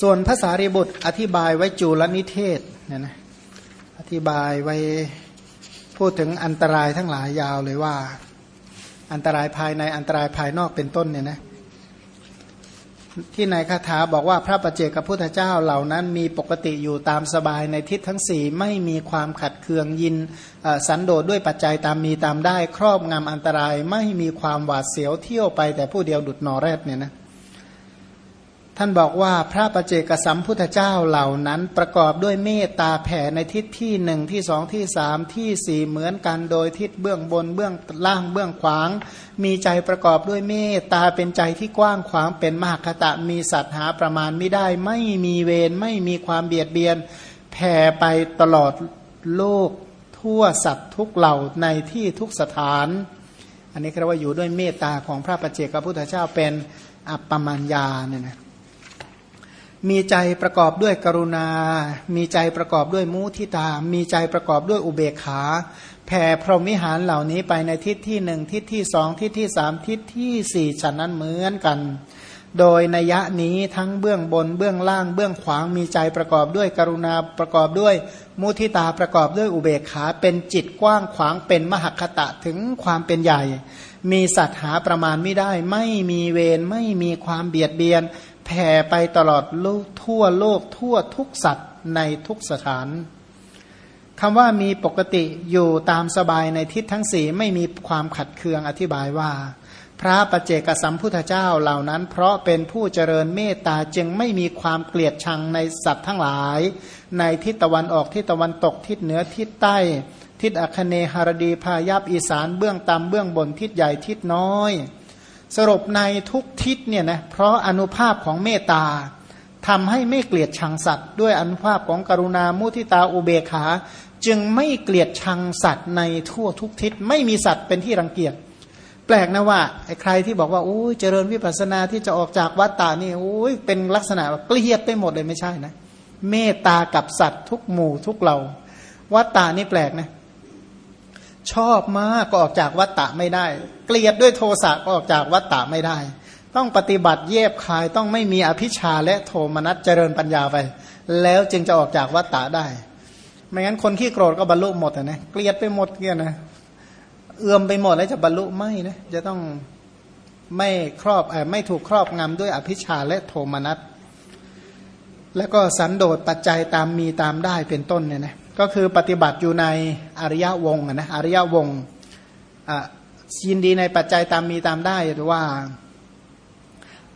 ส่วนภาษารีบุตรอธิบายไว้จูลนิเทศเนี่ยนะอธิบายไว้พูดถึงอันตรายทั้งหลายยาวเลยว่า อันตรายภายในอันตรายภายนอกเป็นต้นเนี่ยนะที่ในคาถาบอกว่าพระประเจกับพุทธเจ้าเหล่านั้นมีปกติอยู่ตามสบายในทิศทั้งสี่ไม่มีความขัดเคืองยินสันโดษด้วยปัจจัยตามมีตามได้ ครอบงำอันตรายไม่มีความหวาดเสียวเที่ยวไปแต่ผู้เดียวดุดนอแรดเนี่ยนะ ท่านบอกว่าพระประเจกสัมพุทธเจ้าเหล่านั้นประกอบด้วยเมตตาแผ่ในทิศที่หนึ่งที่สองที่สามที่สี่เหมือนกันโดยทิศเบื้องบนเบื้องล่างเบื้องขวาง มีใจประกอบด้วยเมตตาเป็นใจที่กว้างขวางเป็นมหคตะมีสัตหาประมาณไม่ได้ไม่มีเวรไม่มีความเบียดเบียนแผ่ไปตลอดโลกทั่วสัตว์ทุกเหล่าในที่ทุกสถาน อันนี้เรียกว่าอยู่ด้วยเมตตาของพระประเจกพระพุทธเจ้าเป็นอัปปมัญญาเนี่ยนะ มีใจประกอบด้วยกรุณา มีใจประกอบด้วยมุทิตา มีใจประกอบด้วยอุเบกขา แผ่พรหมิหารเหล่านี้ไปในทิศที่หนึ่งทิศที่สองทิศที่สามทิศที่สี่ฉะนั้นเหมือนกัน โดยนัยนี้ทั้งเบื้องบนเบื้องล่างเบื้องขวางมีใจประกอบด้วยกรุณาประกอบด้วยมุทิตาประกอบด้วยอุเบกขาเป็นจิตกว้างขวางเป็นมหคตะถึงความเป็นใหญ่ มีสัตว์หาประมาณไม่ได้ ไม่มีเวรไม่มีความเบียดเบียน แผ่ไปตลอดโลกทั่วโลกทั่วทุกสัตว์ในทุกสถานคำว่ามีปกติอยู่ตามสบายในทิศทั้งสี่ไม่มีความขัดเคืองอธิบายว่า พระประเจกสัมพุทธเจ้าเหล่านั้น เพราะเป็นผู้เจริญเมตตาจึงไม่มีความเกลียดชังในสัตว์ทั้งหลาย ในทิศตะวันออกทิศตะวันตกทิศเหนือทิศใต้ ทิศอัคเนหรดีพายับอีสานเบื้องต่ำเบื้องบนทิศใหญ่ทิศน้อย สรุปในทุกทิศเนี่ยนะเพราะอนุภาพของเมตตาทำให้ไม่เกลียดชังสัตว์ ด้วยอนุภาพของกรุณามุทิตาอุเบกขา จึงไม่เกลียดชังสัตว์ในทั่วทุกทิศไม่มีสัตว์เป็นที่รังเกียจ แปลกนะว่าใครที่บอกว่าโอ้ยเจริญวิปัสสนาที่จะออกจากวัฏฏานี่โอ้ยเป็นลักษณะเกลียดไปหมดเลยไม่ใช่นะ เมตตากับสัตว์ทุกหมู่ทุกเหล่าวัฏฏานี่แปลกนะ ชอบมากก็ออกจากวัตตะไม่ได้ เกลียดด้วยโทสะก็ออกจากวัตตะไม่ได้ ต้องปฏิบัติเย็บคายต้องไม่มีอภิชาและโทมนัสเจริญปัญญาไป แล้วจึงจะออกจากวัตตะได้ ไม่งั้นคนขี้โกรธก็บรรลุหมดนะเกลียดไปหมดเงี้ยนะเอื้อมไปหมดแล้วจะบรรลุไม่นะจะต้องไม่ครอบไม่ถูกครอบงำด้วยอภิชาและโทมนัสแล้วก็สันโดษปัจจัยตามมีตามได้เป็นต้นเนี่ยนะ ก็คือปฏิบัติอยู่ในอริยวงนะอริยวงยินดีในปัจจัยตามมีตามได้หรือว่า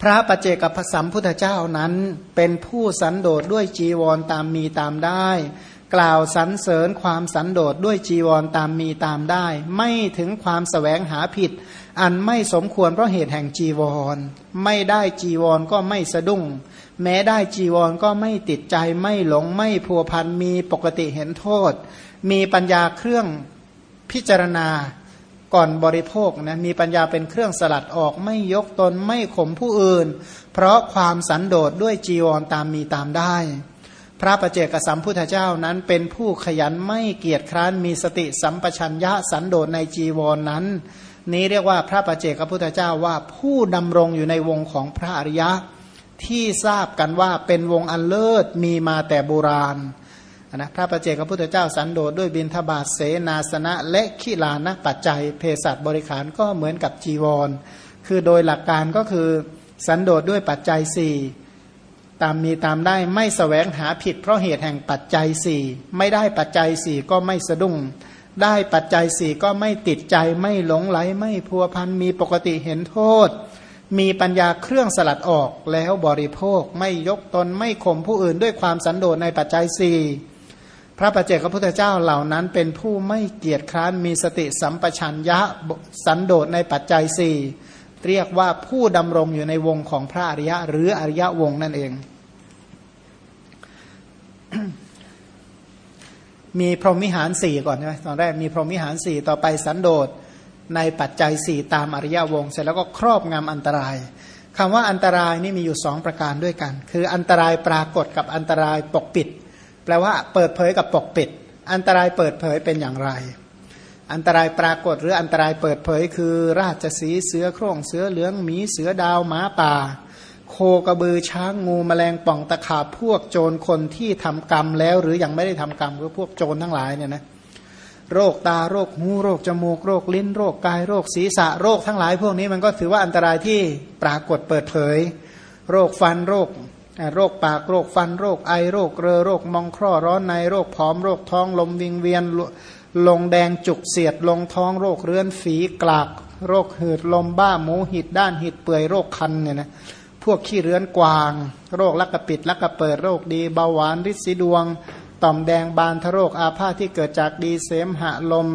พระปัจเจกพระสัมพุทธเจ้านั้นเป็นผู้สันโดษด้วยจีวรตามมีตามได้ กล่าวสรรเสริญความสันโดษด้วยจีวรตามมีตามได้ ไม่ถึงความสแสวงหาผิด อันไม่สมควรเพราะเหตุแห่งจีวร ไม่ได้จีวรก็ไม่สะดุ้ง แม้ได้จีวรก็ไม่ติดใจไม่หลงไม่พัวพันมีปกติเห็นโทษ มีปัญญาเครื่องพิจารณาก่อนบริโภคนะมีปัญญาเป็นเครื่องสลัดออกไม่ยกตนไม่ข่มผู้อื่น เพราะความสันโดษด้วยจีวรตามมีตามได้ พระประเจกสัมพุทธเจ้านั้นเป็นผู้ขยันไม่เกียจคร้านมีสติสัมปชัญญะสันโดษในจีวรนนั้น นี้เรียกว่าพระประเจกพุทธเจ้าว่าผู้ดำรงอยู่ในวงของพระอริยะ ที่ทราบกันว่าเป็นวงอันเลิศมีมาแต่โบราณนะพระประเจกพระพุทธเจ้าสันโดษด้วยบินทบาทเสนาสนะ และขีลานะปัจจัยเภสัชบริขารก็เหมือนกับจีวร คือโดยหลักการก็คือสันโดษด้วยปัจจัยสี่ตามมีตามได้ไม่สแสวงหาผิดเพราะเหตุแห่งปัจจัยสี่ไม่ได้ปัจจัยสี่ก็ไม่สะดุ้ง ได้ปัจจัยสี่ก็ไม่ติดใจไม่หลงไหลไม่พัวพันมีปกติเห็นโทษ มีปัญญาเครื่องสลัดออกแล้วบริโภคไม่ยกตนไม่ข่มผู้อื่นด้วยความสันโดษในปัจจัยสี่พระปัจเจกพระพุทธเจ้าเหล่านั้นเป็นผู้ไม่เกียจคร้านมีสติสัมปชัญญะสันโดษในปัจจัยสี่เรียกว่าผู้ดำรงอยู่ในวงของพระอริยะ หรืออริยวงนั่นเอง มีพรหมิหารสี่ก่อนใช่ไหมตอนแรกมีพรหมิหารสี่ต่อไปสันโดษในปัจจัยสี่ตามอริยวงเสร็จแล้วก็ครอบงำอันตรายคำว่าอันตรายนี่มีอยู่สองประการด้วยกัน คืออันตรายปรากฏกับอันตรายปกปิด แปลว่าเปิดเผยกับปกปิด อันตรายเปิดเผยเป็นอย่างไร อันตรายปรากฏหรืออันตรายเปิดเผย คือราชสีเสือโคร่งเสือเหลืองหมีเสือดาวหมาป่า โคกระบือช้างงูแมลงป่องตะขาบพวกโจรคนที่ทำกรรมแล้ว หรือยังไม่ได้ทำกรรมก็พวกโจรทั้งหลายเนี่ยนะโรคตาโรคหูโรคจมูกโรคลิ้น โรคกายโรคศีรษะโรคทั้งหลาย พวกนี้มันก็ถือว่าอันตรายที่ปรากฏเปิดเผย โรคฟันโรคโรคปากโรคฟันโรคไอโรคเรอโรคมองคร่อร้อนในโรคผอมโรคท้องลมวิงเวียนลงแดงจุกเสียดลงท้องโรคเรื้อนฝีกลาก โรคหืดลมบ้าหมูหิดด้านหิดเปื่อยโรคคันเนี่ยนะ พวกขี้เรื้อนกวาง โรคลักกระปิดลักกระเปิดโรคดีเบาหวานริดสีดวง ต่อมแดงบานทโรคอาพาธที่เกิดจากดีเสมหะลม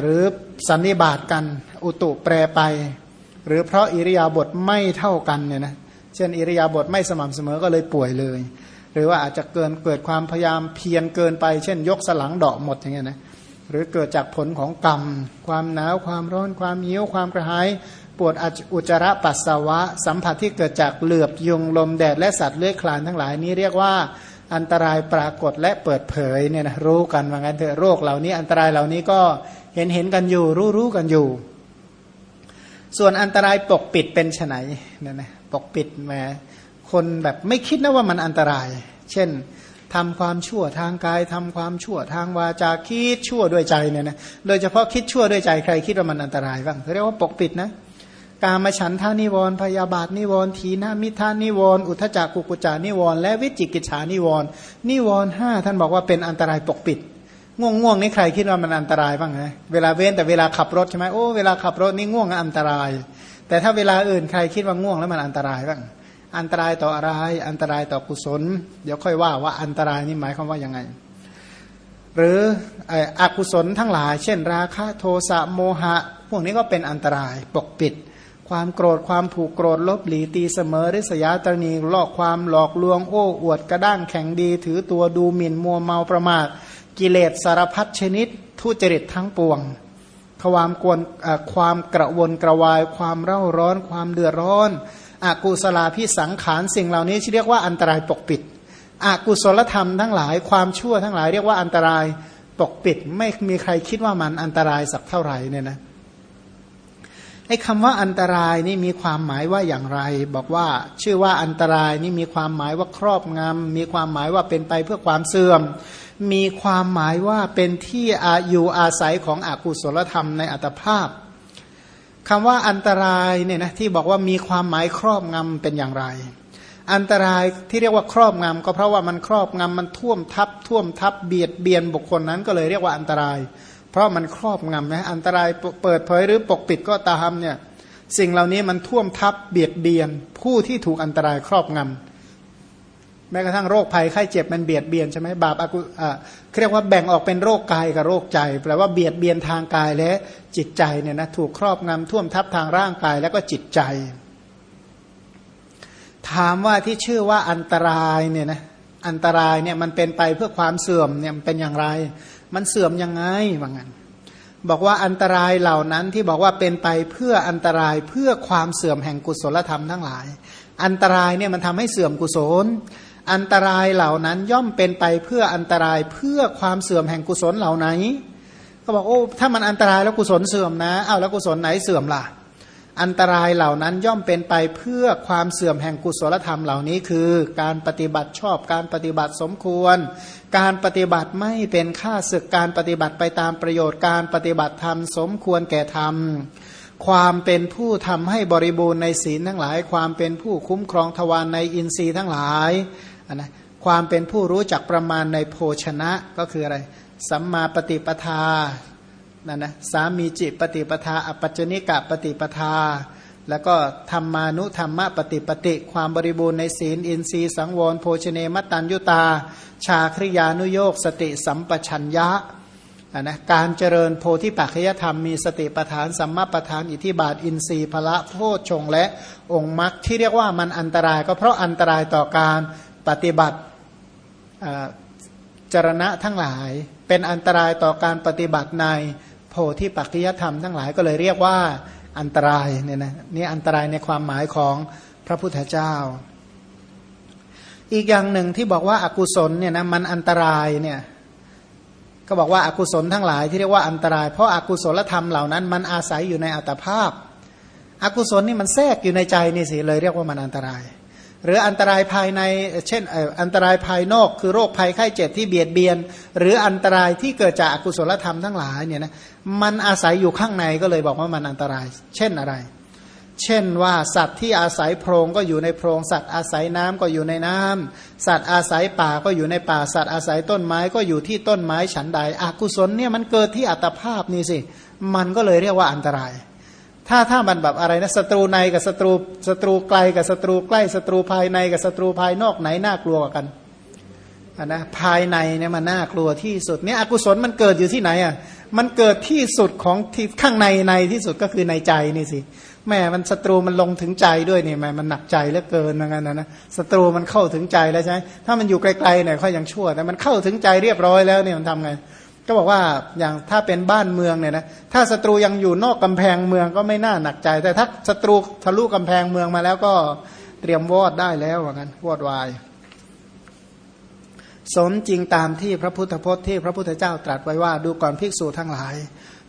หรือสันนิบาตกัน อุตุแปรไป หรือเพราะอิริยาบถไม่เท่ากันเนี่ยนะเช่นอิริยาบถไม่สม่ำเสมอก็เลยป่วยเลย หรือว่าอาจจะเกินเกิดความพยายามเพียรเกินไป เช่น ยกสลังดอกหมดอย่างเงี้ยนะหรือเกิดจากผลของกรรม ความหนาวความร้อนความหิวความกระหาย วดอุจจาระปัสสาวะ สัมผัสที่เกิดจากเหลือบยุงลมแดดและสัตว์เลื้อยคลานทั้งหลายนี้เรียกว่าอันตรายปรากฏและเปิดเผยเนี่ยนะรู้กันว่างั้นเถอะโรคเหล่านี้อันตรายเหล่านี้ก็เห็นเห็นกันอยู่ รู้รู้กันอยู่ ส่วนอันตรายปกปิดเป็นไฉนเนี่ยนะปกปิดแหมคนแบบไม่คิดนะว่ามันอันตราย เช่นทำความชั่วทางกายทำความชั่วทางวาจาคิดชั่วด้วยใจเนี่ยนะโดยเฉพาะคิดชั่วด้วยใจใครคิดว่ามันอันตรายบ้างเขาเรียกว่าปกปิดนะ กามฉันทานิวรพยาบาทนิวรทีนามิทานิวรอุทจักกุกุจานิวรและวิจิกิจฉานิวรนิวรห้าท่านบอกว่าเป็นอันตรายปกปิด ง่วงง่วงนี่ใครคิดว่ามันอันตรายบ้างไงเวลาเว้นแต่เวลาขับรถใช่ไหมโอ้เวลาขับรถนี่ง่วงอันตราย แต่ถ้าเวลาอื่นใครคิดว่าง่วงแล้วมันอันตรายบ้างอันตรายต่ออะไรอันตรายต่อกุศล เดี๋ยวค่อยว่าว่าอันตรายนี่หมายความว่ายังไง หรืออกุศลทั้งหลาย เช่น ราคะโทสะโมหะ พวกนี้ก็เป็นอันตรายปกปิด ความโกรธความผูกโกรธลบหลีตีเสมอริษยาตรณีลอกความหลอกลวงโอ้อวดกระด้างแข็งดี ถือตัวดูหมิ่นมัวเมาประมาทกิเลสสารพัดชนิด ทุจริตทั้งปวง ความกวนความกระวนกระวาย ความเร่าร้อน ความเดือดร้อนอากุศลาพิสังขารสิ่งเหล่านี้ที่เรียกว่าอันตรายปกปิดอากุศลธรรมทั้งหลาย ความชั่วทั้งหลายเรียกว่าอันตรายปกปิด ไม่มีใครคิดว่ามันอันตรายสักเท่าไหร่เนี่ยนะ ไอ้คำว่าอันตรายนี่มีความหมายว่าอย่างไร บอกว่าชื่อว่าอันตรายนี่มีความหมายว่าครอบงำมีความหมายว่าเป็นไปเพื่อความเสื่อม มีความหมายว่าเป็นที่อาอยู่อาศัยของอกุศลธรรมในอัตภาพคำว่าอันตรายเนี่ยนะที่บอกว่ามีความหมายครอบงำเป็นอย่างไร อันตรายที่เรียกว่าครอบงำก็เพราะว่ามันครอบงำมันท่วมทับท่วมทับเบียดเบียนบุคคลนั้นก็เลยเรียกว่าอันตราย เพราะมันครอบงำนะอันตรายเปิดเผยหรือปกปิดก็ตามเนี่ยสิ่งเหล่านี้มันท่วมทับเบียดเบียน ผู้ที่ถูกอันตรายครอบงำแม้กระทั่งโรคภัยไข้เจ็บมันเบียดเบียนใช่ไหมบาปอากุอ่าเรียกว่าแบ่งออกเป็นโรคกายกับโรคใจแปลว่าเบียดเบียนทางกายและจิตใจเนี่ยนะถูกครอบงำท่วมทับทางร่างกายแล้วก็จิตใจ ถามว่าที่ชื่อว่าอันตรายเนี่ยนะอันตรายเนี่ยมันเป็นไปเพื่อความเสื่อมเนี่ยมันเป็นอย่างไร มันเสื่อมยังไงว่างั้นบอกว่าอันตรายเหล่านั้นที่บอกว่าเป็นไปเพื่ออันตรายเพื่อความเสื่อมแห่งกุศลธรรมทั้งหลาย อันตรายเนี่ยมันทำให้เสื่อมกุศล อันตรายเหล่านั้นย่อมเป็นไปเพื่ออันตรายเพื่อความเสื่อมแห่งกุศลเหล่าไหน ก็บอกโอ้ถ้ามันอันตรายแล้วกุศลเสื่อมนะเอาแล้วกุศลไหนเสื่อมล่ะ อันตรายเหล่านั้นย่อมเป็นไปเพื่อความเสื่อมแห่งกุศลธรรมเหล่านี้คือ การปฏิบัติชอบการปฏิบัติสมควร การปฏิบัติไม่เป็นค่าศึกการปฏิบัติไปตามประโยชน์การปฏิบัติธรรมสมควรแก่ธรรม ความเป็นผู้ทำให้บริบูรณ์ในศีลทั้งหลาย ความเป็นผู้คุ้มครองทวารในอินทรีย์ทั้งหลายนะความเป็นผู้รู้จักประมาณในโภชนะก็คืออะไรสัมมาปฏิปทา นั่นนะสามีจิปฏิปทาอปัจจนิกะปฏิปทา แล้วก็ธรรมานุธรรมะปฏิปติ ความบริบูรณ์ในศีล อินทรีย์สังวรโภชเนมตันยุตา ชาคริยานุโยกสติสัมปชัญญะนะการเจริญโพธิปัจจยธรรมมีสติปทานสัมมาปทานอิทิบาทอินทรีย์พละโพชฌงและองค์มรรคที่เรียกว่ามันอันตราย ก็เพราะอันตรายต่อการปฏิบัติจรณะทั้งหลาย เป็นอันตรายต่อการปฏิบัติใน โพธิปัจจยธรรมทั้งหลายก็เลยเรียกว่าอันตรายเนี่ยนะนี่อันตรายในความหมายของพระพุทธเจ้า อีกอย่างหนึ่งที่บอกว่าอากุศลเนี่ยนะมันอันตรายเนี่ยก็บอกว่าอากุศลทั้งหลายที่เรียกว่าอันตราย เพราะอากุศลธรรมเหล่านั้นมันอาศัยอยู่ในอัตภาพอกุศลนี่มันแทรกอยู่ในใจนี่สิเลยเรียกว่ามันอันตราย หรืออันตรายภายในเช่นอันตรายภายนอก คือโรคภัยไข้เจ็บที่เบียดเบียน หรืออันตรายที่เกิดจากอกุศลธรรมทั้งหลายเนี่ยนะมันอาศัยอยู่ข้างในก็เลยบอกว่ามันอันตราย เช่นอะไร เช่นว่าสัตว์ที่อาศัยโพรงก็อยู่ในโพรงสัตว์อาศัยน้ำก็อยู่ในน้ำสัตว์อาศัยป่าก็อยู่ในป่าสัตว์อาศัยต้นไม้ก็อยู่ที่ต้นไม้ฉันใดอกุศลเนี่ยมันเกิดที่อัตภาพนี่สิมันก็เลยเรียกว่าอันตราย ถ้าถ้ามันแบบอะไรนะศัตรูในกับศัตรูศัตรูไกลกับศัตรูใกล้ศัตรูภายในกับศัตรูภายนอกไหนน่ากลัวกันนะภายในเนี่ยมันน่ากลัวที่สุดเนี่ยอกุศลมันเกิดอยู่ที่ไหนอะมันเกิดที่สุดของที่ข้างในในที่สุดก็คือในใจนี่สิแม่มันศัตรูมันลงถึงใจด้วยนี่แม่มันหนักใจเหลือเกินเหมือนกันนะนะศัตรูมันเข้าถึงใจแล้วใช่ไหมถ้ามันอยู่ไกลๆเนี่ยค่อยยังชั่วแต่มันเข้าถึงใจเรียบร้อยแล้วเนี่ยมันทำไง ก็บอกว่าอย่างถ้าเป็นบ้านเมืองเนี่ยนะถ้าศัตรูยังอยู่นอกกำแพงเมืองก็ไม่น่าหนักใจ แต่ถ้าศัตรูทะลุกำแพงเมืองมาแล้วก็เตรียมวอดได้แล้วเหมือนกันวอดวายสมจริงตามที่พระพุทธพจน์ที่พระพุทธเจ้าตรัสไว้ว่าดูก่อนภิกษุทั้งหลาย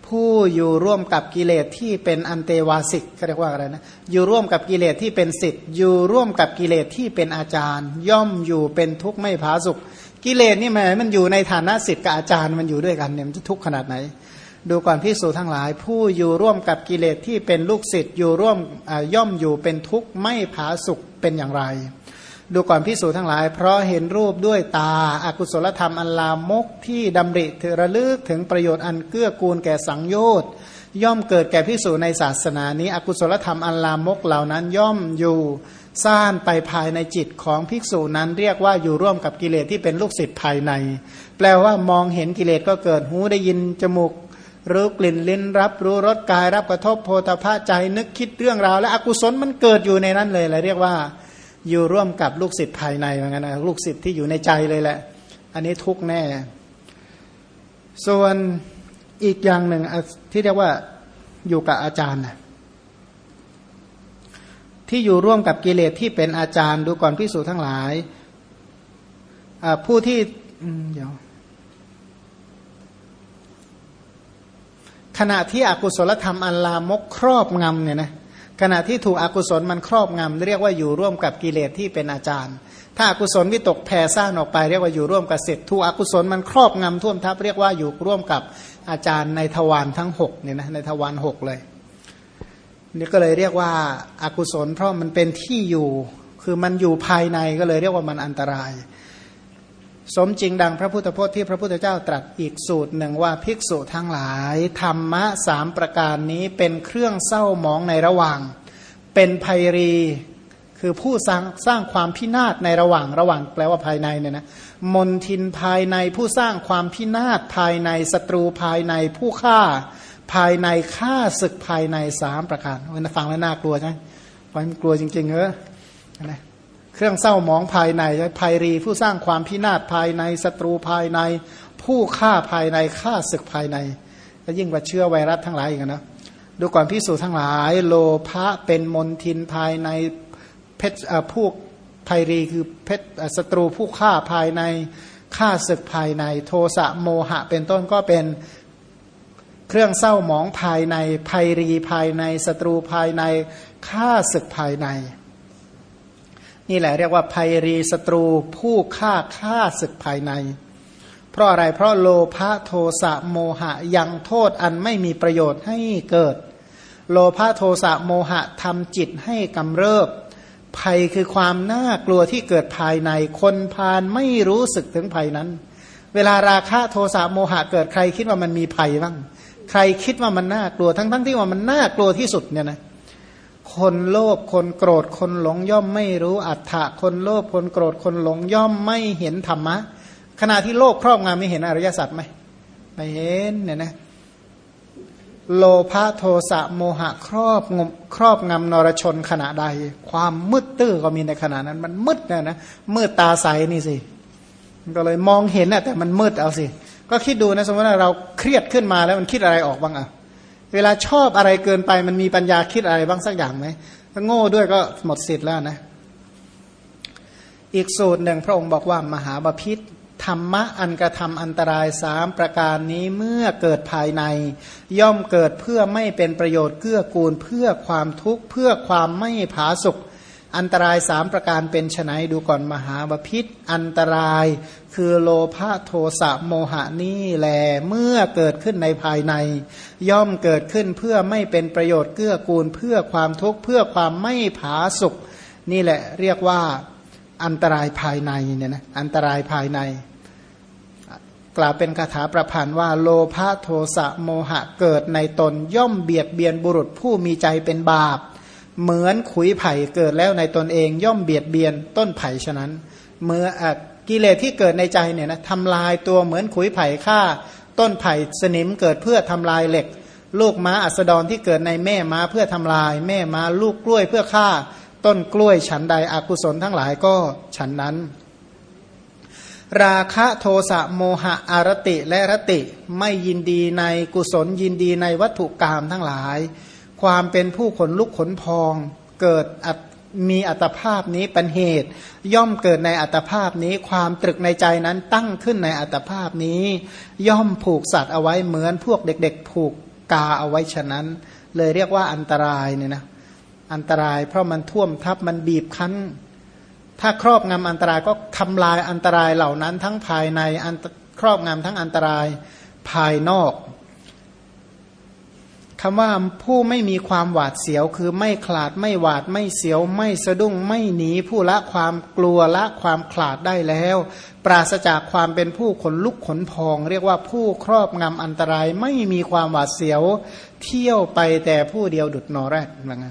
ผู้อยู่ร่วมกับกิเลสที่เป็นอันเตวาสิกเขาเรียกว่าอะไรนะอยู่ร่วมกับกิเลสที่เป็นสิทธิ์อยู่ร่วมกับกิเลสที่เป็นอาจารย์ ย่อมอยู่เป็นทุกข์ไม่ผาสุข กิเลสนี่แม่มันอยู่ในฐานะสิทธิ์กับอาจารย์มันอยู่ด้วยกันเนี่ยมันจะทุกข์ขนาดไหน ดูก่อนพิสูจทั้งหลาย ผู้อยู่ร่วมกับกิเลสที่เป็นลูกศิษย์อยู่ร่วมย่อมอยู่เป็นทุกข์ไม่ผาสุขเป็นอย่างไร ดูก่อนพิสูจทั้งหลาย เพราะเห็นรูปด้วยตาอากุศลธรรมอันลามกที่ดำริถือระลึกถึงประโยชน์อันเกื้อกูลแก่สังโยชน์ย่อมเกิดแก่พิสูจในศาสนานี้ อกุศลธรรมอันลามกเหล่านั้นย่อมอยู่ ซ่านไปภายในจิตของภิกษุนั้นเรียกว่าอยู่ร่วมกับกิเลสที่เป็นลูกศิษย์ภายใน แปลว่ามองเห็นกิเลสก็เกิดหูได้ยินจมูกรู้กลิ่นลิ้นรับรู้รสกายรับกระทบโพธาภาใจนึกคิดเรื่องราว และอกุศลมันเกิดอยู่ในนั้นเลยเลยเรียกว่าอยู่ร่วมกับลูกศิษย์ภายในเหมือนกันนะลูกศิษย์ที่อยู่ในใจเลยแหละ อันนี้ทุกแน่ ส่วนอีกอย่างหนึ่งที่เรียกว่าอยู่กับอาจารย์นะ ที่อยู่ร่วมกับกิเลสที่เป็นอาจารย์ ดูก่อนพิสูจทั้งหลายผู้ที่เดี๋ยวขณะที่อกุศลธรรมอันลามกครอบงำเนี่ยนะขณะที่ถูกอกุศลมันครอบงำเรียกว่าอยู่ร่วมกับกิเลสที่เป็นอาจารย์ ถ้าอากุศลวิตกแผ่ซ่านออกไป เรียกว่าอยู่ร่วมกับเสร็จถูกอกุศลมันครอบงำท่วมทับเรียกว่าอยู่ร่วมกับอาจารย์ในทวารทั้งหกเนี่ยนะในทวารหกเลย นี่ก็เลยเรียกว่าอากุศล เพราะมันเป็นที่อยู่ คือมันอยู่ภายในก็เลยเรียกว่ามันอันตราย สมจริงดังพระพุทธพจน์ที่พระพุทธเจ้าตรัสอีกสูตรหนึ่งว่าภิกษุทั้งหลาย ธรรมะสามประการนี้เป็นเครื่องเศร้าหมองในระหว่าง เป็นภัยรีคือผู้สร้างสร้างความพินาศในระหว่างระหว่างแปลว่าภายในเนี่ยนะมนทินภายในผู้สร้างความพินาศภายในศัตรูภายในผู้ฆ่า ภายในฆ่าศึกภายในสามประการวันฟังแล้วน่ากลัวใช่ไหมฟังกลัวจริงๆเหรอนะเครื่องเศร้าหมองภายในภัยรี ผู้สร้างความพินาศภายในศัตรูภายใน ผู้ฆ่าภายในฆ่าศึกภายในก็ยิ่งกว่าเชื้อไวรัสทั้งหลายอีกนะดูก่อนพิสูจทั้งหลาย โลภะเป็นมนทินภายในเพชรผู้ภัยรีคือเพชรศัตรูผู้ฆ่าภายในฆ่าศึกภายใน โทสะโมหะเป็นต้นก็เป็น เครื่องเศร้าหมองภายในภัยรีภายในศัตรูภายในฆ่าศึกภายใน นี่แหละเรียกว่าภัยรีศัตรูผู้ฆ่าฆ่าศึกภายใน เพราะอะไรเพราะโลภะโทสะโมหะยังโทษอันไม่มีประโยชน์ให้เกิด โลภะโทสะโมหะทำจิตให้กำเริบ ภัยคือความน่ากลัวที่เกิดภายในคนพานไม่รู้สึกถึงภัยนั้น เวลาราคะโทสะโมหะเกิดใครคิดว่ามันมีภัยบ้าง ใครคิดว่ามันน่ากลัวทั้งทั้งที่ว่ามันน่ากลัวที่สุดเนี่ยนะคนโลภคนโกรธคนหลงย่อมไม่รู้อัตถะคนโลภคนโกรธคนหลงย่อมไม่เห็นธรรมะ ขณะที่โลกครอบงำไม่เห็นอริยสัจไหมไม่เห็นเนี่ยนะโลภะโทสะโมหะครอบงครอบงำนรชนขณะใด ความมืดตื้อก็มีในขณะนั้น มันมืดนะนะมืดตาใสนี่สิก็เลยมองเห็นนะแต่มันมืดเอาสิ ก็คิดดูนะสมมติว่าเราเครียดขึ้นมาแล้วมันคิดอะไรออกบ้างอะเวลาชอบอะไรเกินไปมันมีปัญญาคิดอะไรบ้างสักอย่างไหมถ้าโง่ด้วยก็หมดสิทธิ์แล้วนะ อีกสูตรหนึ่งพระองค์บอกว่ามหาบาพิษธรรมะอันกระทำอันตรายสามประการนี้เมื่อเกิดภายใน ย่อมเกิดเพื่อไม่เป็นประโยชน์เกื้อกูลเพื่อความทุกข์เพื่อความไม่ผาสุก อันตรายสามประการเป็นไฉนดูก่อนมหาบพิษอันตรายคือโลภะโทสะโมหะนี่แลเมื่อเกิดขึ้นในภายใน ย่อมเกิดขึ้นเพื่อไม่เป็นประโยชน์เกื้อกูลเพื่อความทุกข์เพื่อความไม่ผาสุกนี่แหละเรียกว่าอันตรายภายในเนี่ยนะอันตรายภายใน กล่าวเป็นคาถาประพันธ์ว่า โลภะโทสะโมหะเกิดในตนย่อมเบียดเบียนบุรุษผู้มีใจเป็นบาป เหมือนขุยไผ่เกิดแล้วในตนเองย่อมเบียดเบียนต้นไผ่ฉะนั้นเมื่อกิเลสที่เกิดในใจเนี่ยนะทำลายตัวเหมือนขุยไผ่ฆ่า ต้นไผ่สนิมเกิดเพื่อทำลายเหล็ก ลูกม้าอัสดรที่เกิดในแม่ม้าเพื่อทำลาย แม่ม้าลูกกล้วยเพื่อฆ่า ต้นกล้วยฉันใดอกุศลทั้งหลายก็ฉันนั้น ราคะโทสะโมหะอารติและรติไม่ยินดีในกุศลยินดีในวัตถุกรรมทั้งหลาย ความเป็นผู้ขนลุกขนพองเกิดมีอัตภาพนี้เป็นเหตุ ย่อมเกิดในอัตภาพนี้ ความตรึกในใจนั้นตั้งขึ้นในอัตภาพนี้ ย่อมผูกสัตว์เอาไว้เหมือนพวกเด็ก ๆ ผูกกาเอาไว้ฉะนั้น เลยเรียกว่าอันตรายเนี่ยนะอันตรายเพราะมันท่วมทับมันบีบคั้น ถ้าครอบงำอันตรายก็ทำลายอันตรายเหล่านั้นทั้งภายในอันครอบงำทั้งอันตรายภายนอก คำว่าผู้ไม่มีความหวาดเสียวคือไม่ขลาดไม่หวาดไม่เสียว ไม่สะดุ้งไม่หนีผู้ละความกลัวละความขลาดได้แล้ว ปราศจากความเป็นผู้ขนลุกขนพอง เรียกว่าผู้ครอบงำอันตรายไม่มีความหวาดเสียว เที่ยวไปแต่ผู้เดียวดุดนอแรกนะไง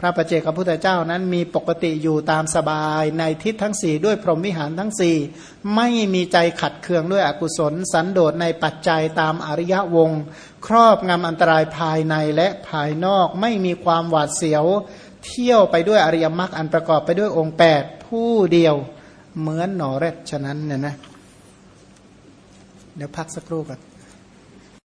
พระประเจกับพุทธเจ้านั้นมีปกติอยู่ตามสบายในทิศทั้งสี่ด้วยพรหมวิหารทั้งสี่ไม่มีใจขัดเคืองด้วยอกุศล สันโดษในปัจจัยตามอริยวง ครอบงำอันตรายภายในและภายนอกไม่มีความหวาดเสียว เที่ยวไปด้วยอริยมรรคอันประกอบไปด้วยองค์แปดผู้เดียวเหมือนหนอเร็ดฉะนั้นเนี่ยนะเดี๋ยวพักสักครู่ก่อน